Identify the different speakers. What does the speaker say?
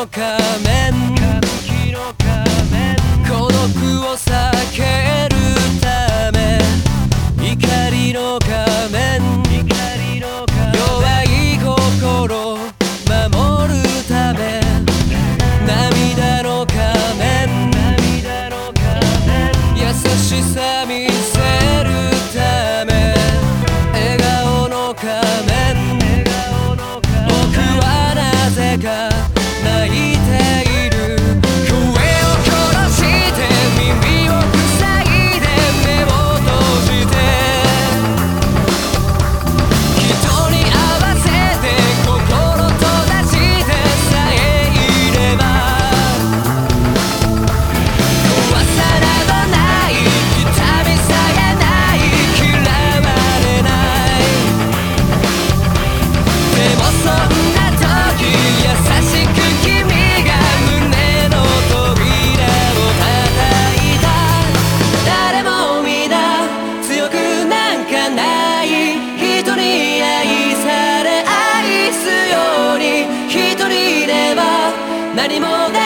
Speaker 1: の仮面何も